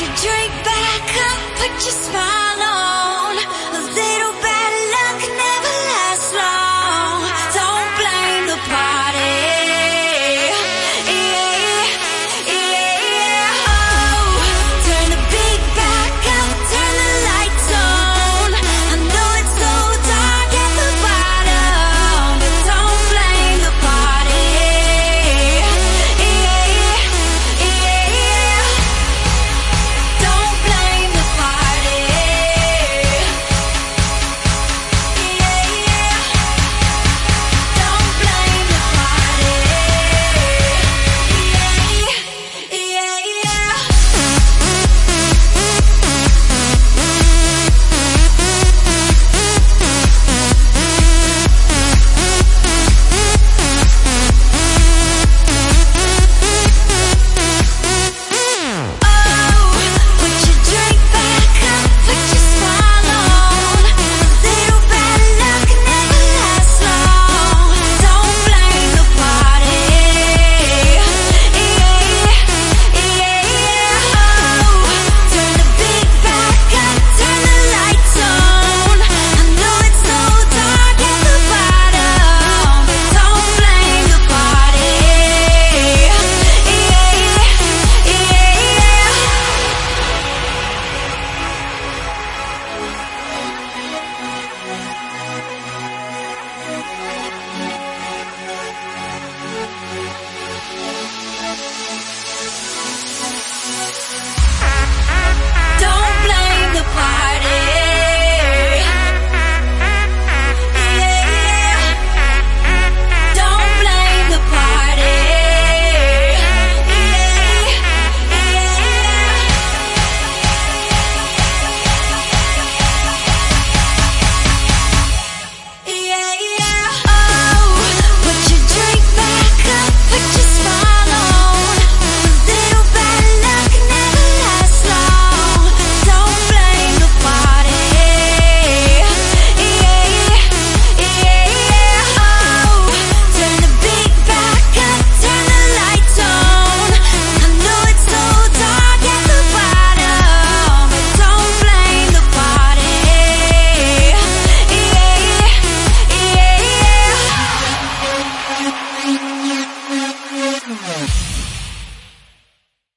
you dream.